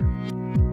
Bye.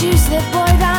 choose the boy that